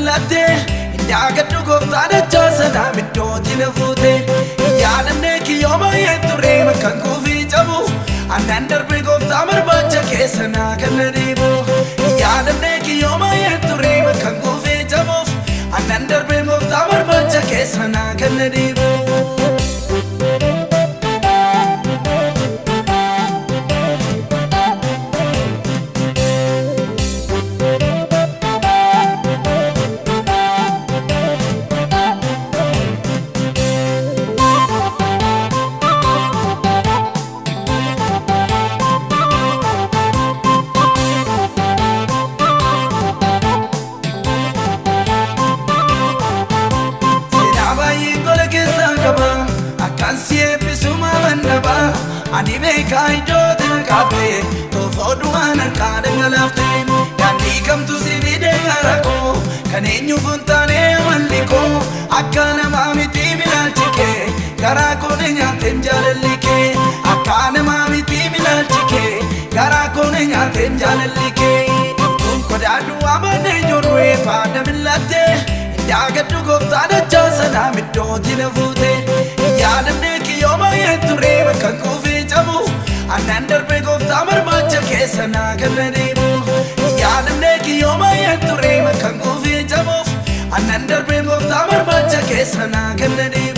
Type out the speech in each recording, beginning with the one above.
mul'atte Inni agadhu gooftaan dachaa sana middooti na fuute Yaadamne kiyyooma hedduree makkan kuufii cabu Annan darbe gooftaa barbaacha keessa naa ganna deemu Yaadamne kiyyooma hedduree makkan kuufii cabuuf Annan darbe gooftaa barbaacha keessa naa ganna deemu harkaadhaan galaaftee daandii kamtu si fidee karakoo kan eenyu funtaanee amalli koo akka namaa miti milaalchi kee garaa koone nyaateen jaalalli kee akka namaa miti milaalchi kee garaa koone nyaateen jaalalli kee kun qodaadhu amanee ijoollee faana millattee daagadhu gooftaa dachaa sanaa midhooti na fuute yaadamnee kiyyooma yee turee bakka kuufee cabu annan darbee gooftaa sanaa garra deemu yaalamnee kiyyooma yettu reema kan kuufee jabuuf annan darbee gooftaa barbaacha keessa naa garra deemu.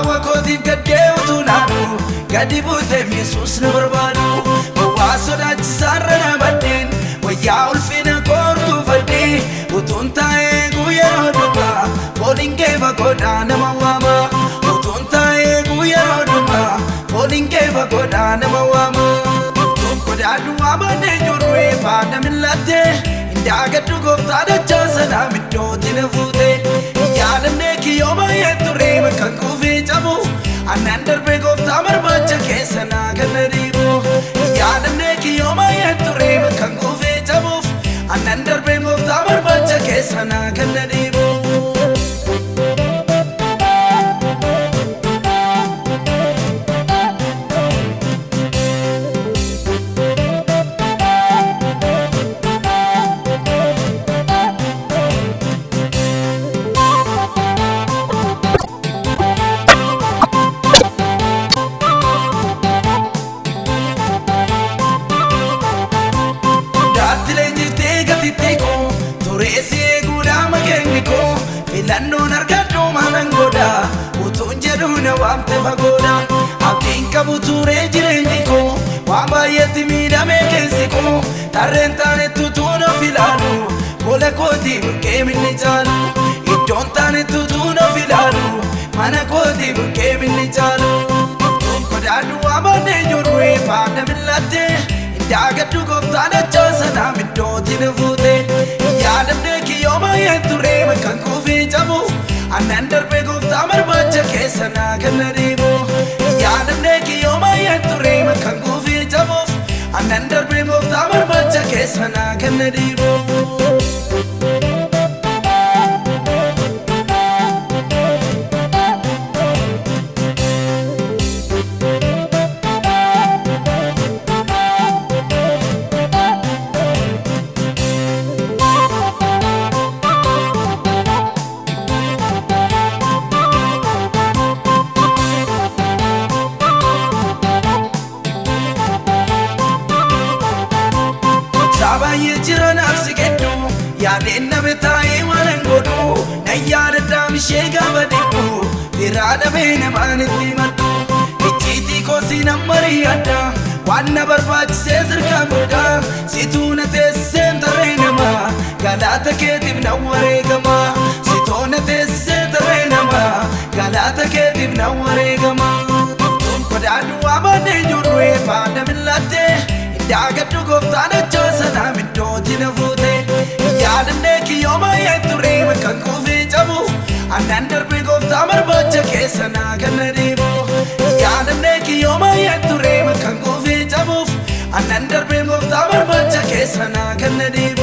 Kaawwa kootiif gaddee utuu naannoo gadi buuteef yesuus na barbaadu. Gowwaa sodaachisaarra na baddeen wayyaa ulfina koortuufadhee utuun taa'ee guyyaroo dubbaa fooliin keefa godhaa nama waama. Utuun taa'ee guyyaroo dubbaa fooliin keefa godhaa nama waama. Utuun godaa duwwaa baadee ijoollee faana millattee indaa gaddu gooftaa dachaa sanaa middootiin sanaa gala riiboo yaadamnee kiyyoomaa yeettu reeba kan quufee jabuuf annan darbeen gooftaa barbaacha keessanaa gala riiboo. na waan ta'e fagoodha Abdiin qabu ture jireenyi koo waan baay'eetti miidhamee keessi koo Tarreen taanettu tuun of ilaalu Gola kooti burqee ni caalu Iddoon taanettu tuun of ilaalu Mana kooti burqee minni caalu Qodaadhu waa baannee ijoollee faana millattee Daagaddu gooftaan achaa sanaa middooti na fuute Yaadamdee kiyyooma yeen turee bakka kuufee Anaan darbee gooftaa barbaacha keessa naa ganna deemu. Yaadannee kiyyoo baay'ee turee kan guufii jabuuf. Anaan darbee gooftaa barbaacha keessa naa ganna deemu. nama taa'ee waan hin godhu nayyaada daam ishee gaafa dhibbu firaa dhabee namaan itti maddu icciitii koosii nama riyaadda waan na barbaachisee sirkaa guddaa situu na teessee tarree namaa galaata keetiif na wareegama situu na teessee tarree namaa galaata keetiif na wareegama sodaaduu waamannee jirru eefaana millattee indaa gaddu gooftaana kan darbe gooftaa barbaacha keessa naa ganna deebo yaadannee kiyyooma yaa turee kan goofee cabuuf annan darbee gooftaa barbaacha keessa naa ganna deebo.